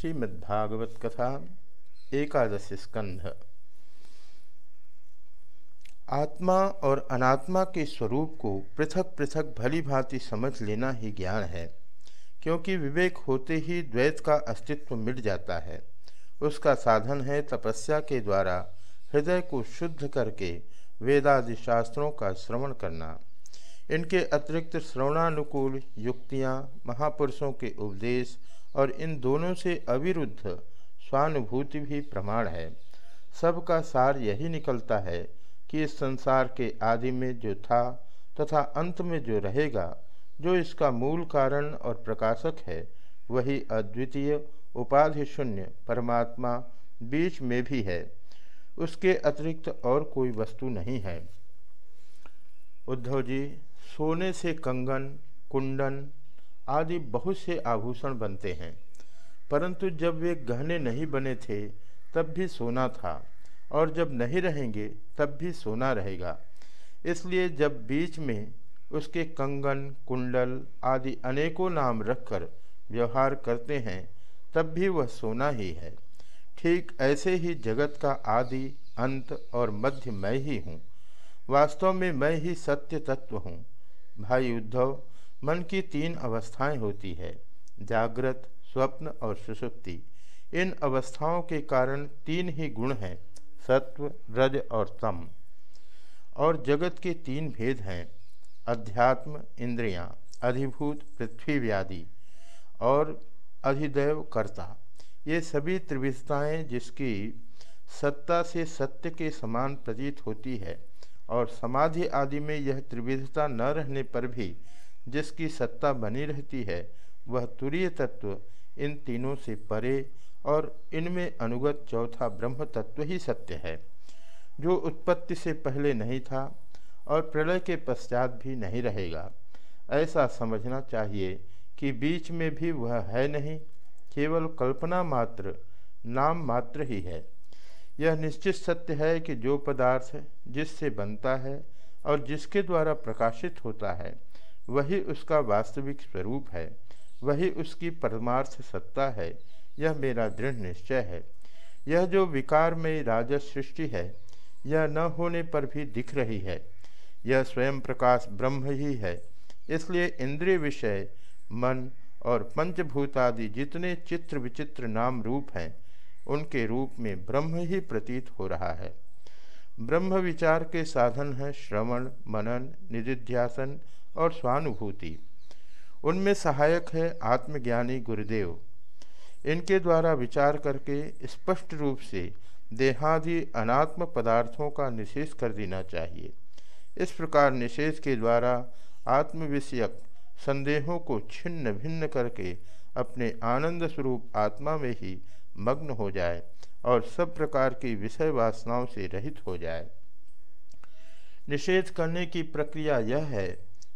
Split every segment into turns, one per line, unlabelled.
श्रीमद्भागवत कथा एकादश स्कंध आत्मा और अनात्मा के स्वरूप को पृथक पृथक भली भांति समझ लेना ही ज्ञान है, क्योंकि विवेक होते ही द्वैत का अस्तित्व मिट जाता है। उसका साधन है तपस्या के द्वारा हृदय को शुद्ध करके वेदादि शास्त्रों का श्रवण करना। इनके अतिरिक्त श्रवणानुकूल युक्तियाँ, महापुरुषों के उपदेश और इन दोनों से अविरुद्ध स्वानुभूति भी प्रमाण है। सबका सार यही निकलता है कि इस संसार के आदि में जो था तथा अंत में जो रहेगा, जो इसका मूल कारण और प्रकाशक है, वही अद्वितीय, उपाधि शून्य, परमात्मा बीच में भी है। उसके अतिरिक्त और कोई वस्तु नहीं है। उद्धव जी, सोने से कंगन, कुंडन आदि बहुत से आभूषण बनते हैं। परंतु जब वे गहने नहीं बने थे, तब भी सोना था, और जब नहीं रहेंगे, तब भी सोना रहेगा। इसलिए जब बीच में उसके कंगन, कुंडल आदि अनेकों नाम रखकर व्यवहार करते हैं, तब भी वह सोना ही है। ठीक ऐसे ही जगत का आदि, अंत और मध्य मैं ही हूँ। वास्तव में मैं ही सत्य तत्व हूँ। भाई उद्धव मन की तीन अवस्थाएँ होती है जागृत स्वप्न और सुषुप्ति इन अवस्थाओं के कारण तीन ही गुण हैं सत्व रज और तम। और जगत के तीन भेद हैं अध्यात्म इंद्रियाँ, अधिभूत पृथ्वी व्याधि और अधिदैव कर्ता। ये सभी त्रिविधताएँ जिसकी सत्ता से सत्य के समान प्रतीत होती है और समाधि आदि में यह त्रिविधता न रहने पर भी जिसकी सत्ता बनी रहती है, वह तुरीय तत्व इन तीनों से परे और इनमें अनुगत चौथा ब्रह्म तत्व ही सत्य है, जो उत्पत्ति से पहले नहीं था और प्रलय के पश्चात भी नहीं रहेगा। ऐसा समझना चाहिए कि बीच में भी वह है नहीं, केवल कल्पना मात्र, नाम मात्र ही है। यह निश्चित सत्य है कि जो पदार्थ जिससे बनता है और जिसके द्वारा प्रकाशित होता है वही उसका वास्तविक स्वरूप है, वही उसकी परमार्थ सत्ता है, यह मेरा दृढ़ निश्चय है। यह जो विकार में राजस सृष्टि है, यह न होने पर भी दिख रही है। यह स्वयं प्रकाश ब्रह्म ही है। इसलिए इंद्रिय विषय, मन और पंचभूतादि जितने चित्र विचित्र नाम रूप हैं, उनके रूप में ब्रह्म ही प्रतीत हो रहा है। ब्रह्म विचार के साधन हैं श्रवण, मनन, निधिध्यासन और स्वानुभूति। उनमें सहायक है आत्मज्ञानी गुरुदेव। इनके द्वारा विचार करके स्पष्ट रूप से देहादि अनात्म पदार्थों का निषेध कर देना चाहिए। इस प्रकार निषेध के द्वारा आत्मविषयक संदेहों को छिन्न भिन्न करके अपने आनंद स्वरूप आत्मा में ही मग्न हो जाए और सब प्रकार की विषय वासनाओं से रहित हो जाए। निषेध करने की प्रक्रिया यह है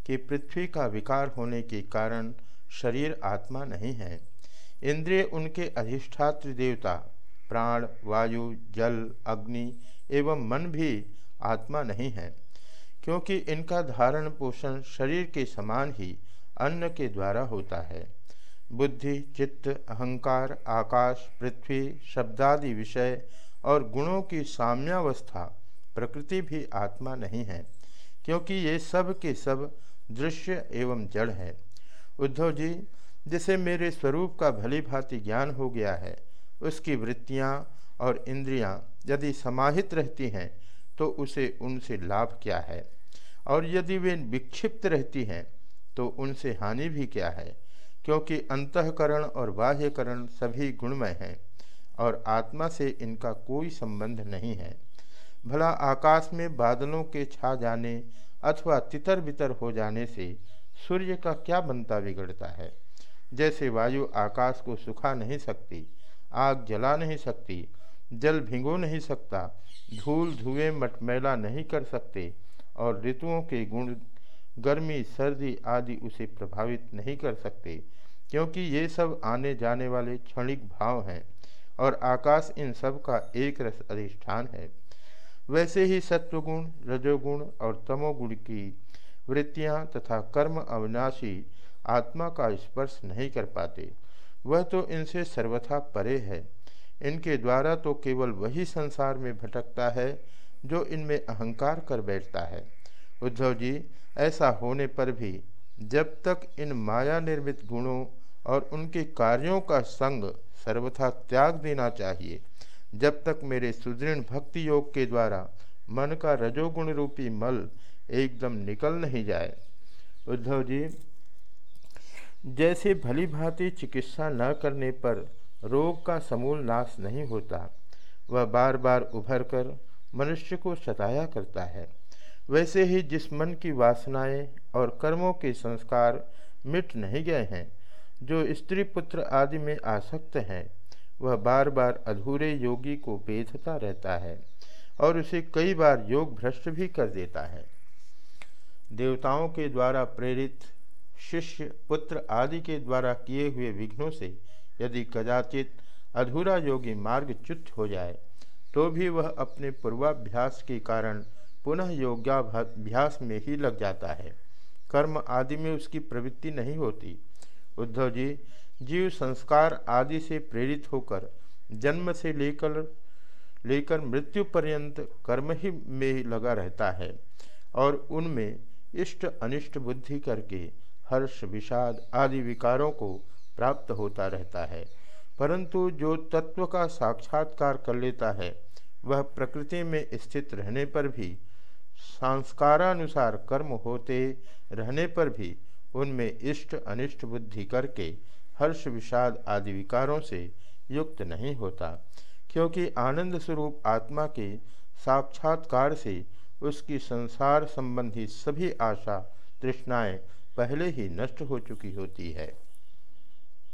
कि पृथ्वी का विकार होने के कारण शरीर आत्मा नहीं है। इंद्रिय उनके अधिष्ठात्र देवता, प्राण, वायु, जल, अग्नि एवं मन भी आत्मा नहीं है, क्योंकि इनका धारण पोषण शरीर के समान ही अन्न के द्वारा होता है। बुद्धि, चित्त, अहंकार, आकाश, पृथ्वी, शब्दादि विषय और गुणों की साम्यावस्था प्रकृति भी आत्मा नहीं है, क्योंकि ये सब के सब दृश्य एवं जड़ है। उद्धव जी, जिसे मेरे स्वरूप का भली भांति ज्ञान हो गया है, उसकी वृत्तियाँ और इंद्रियाँ यदि समाहित रहती हैं तो उसे उनसे लाभ क्या है? और यदि वे विक्षिप्त रहती हैं तो उनसे हानि भी क्या है? क्योंकि अंतकरण और बाह्यकरण सभी गुणमय हैं, और आत्मा से इनका कोई संबंध नहीं है। भला आकाश में बादलों के छा जाने अथवा तितर बितर हो जाने से सूर्य का क्या बनता बिगड़ता है? जैसे वायु आकाश को सुखा नहीं सकती, आग जला नहीं सकती, जल भिगो नहीं सकता, धूल धुएँ मटमैला नहीं कर सकते और ऋतुओं के गुण, गर्मी, सर्दी आदि उसे प्रभावित नहीं कर सकते, क्योंकि ये सब आने जाने वाले क्षणिक भाव हैं और आकाश इन सब का एक रस अधिष्ठान है। वैसे ही सत्वगुण, रजोगुण और तमोगुण की वृत्तियाँ तथा कर्म अविनाशी आत्मा का स्पर्श नहीं कर पाते। वह तो इनसे सर्वथा परे है। इनके द्वारा तो केवल वही संसार में भटकता है, जो इनमें अहंकार कर बैठता है। उद्धव जी, ऐसा होने पर भी जब तक इन माया निर्मित गुणों और उनके कार्यों का संग सर्वथा त्याग देना चाहिए जब तक मेरे सुदृढ़ भक्ति योग के द्वारा मन का रजोगुण रूपी मल एकदम निकल नहीं जाए। उद्धव जी, जैसे भली भांति चिकित्सा न करने पर रोग का समूल नाश नहीं होता, वह बार बार उभर कर मनुष्य को सताया करता है। वैसे ही जिस मन की वासनाएँ और कर्मों के संस्कार मिट नहीं गए हैं, जो स्त्री पुत्र आदि में आसक्त हैं वह बार बार अधूरे योगी को बेधता रहता है और उसे कई बार योग भ्रष्ट भी कर देता है। देवताओं के द्वारा प्रेरित, शिष्य, पुत्र आदि के द्वारा किए हुए विघ्नों से यदि कदाचित अधूरा योगी मार्ग च्युत हो जाए तो भी वह अपने पूर्वाभ्यास के कारण पुनः योगाभ्यास में ही लग जाता है। कर्म आदि में उसकी प्रवृत्ति नहीं होती। उद्धव जी जीव संस्कार आदि से प्रेरित होकर, जन्म से लेकर लेकर मृत्यु पर्यंत कर्म ही में लगा रहता है और उनमें इष्ट अनिष्ट बुद्धि करके हर्ष, विषाद आदि विकारों को प्राप्त होता रहता है। परंतु जो तत्व का साक्षात्कार कर लेता है, वह प्रकृति में स्थित रहने पर भी, संस्कारानुसार कर्म होते रहने पर भी उनमें इष्ट अनिष्ट बुद्धि करके हर्ष विषाद आदि विकारों से युक्त नहीं होता, क्योंकि आनंद स्वरूप आत्मा के साक्षात्कार से उसकी संसार संबंधी सभी आशा, तृष्णाएँ पहले ही नष्ट हो चुकी होती है।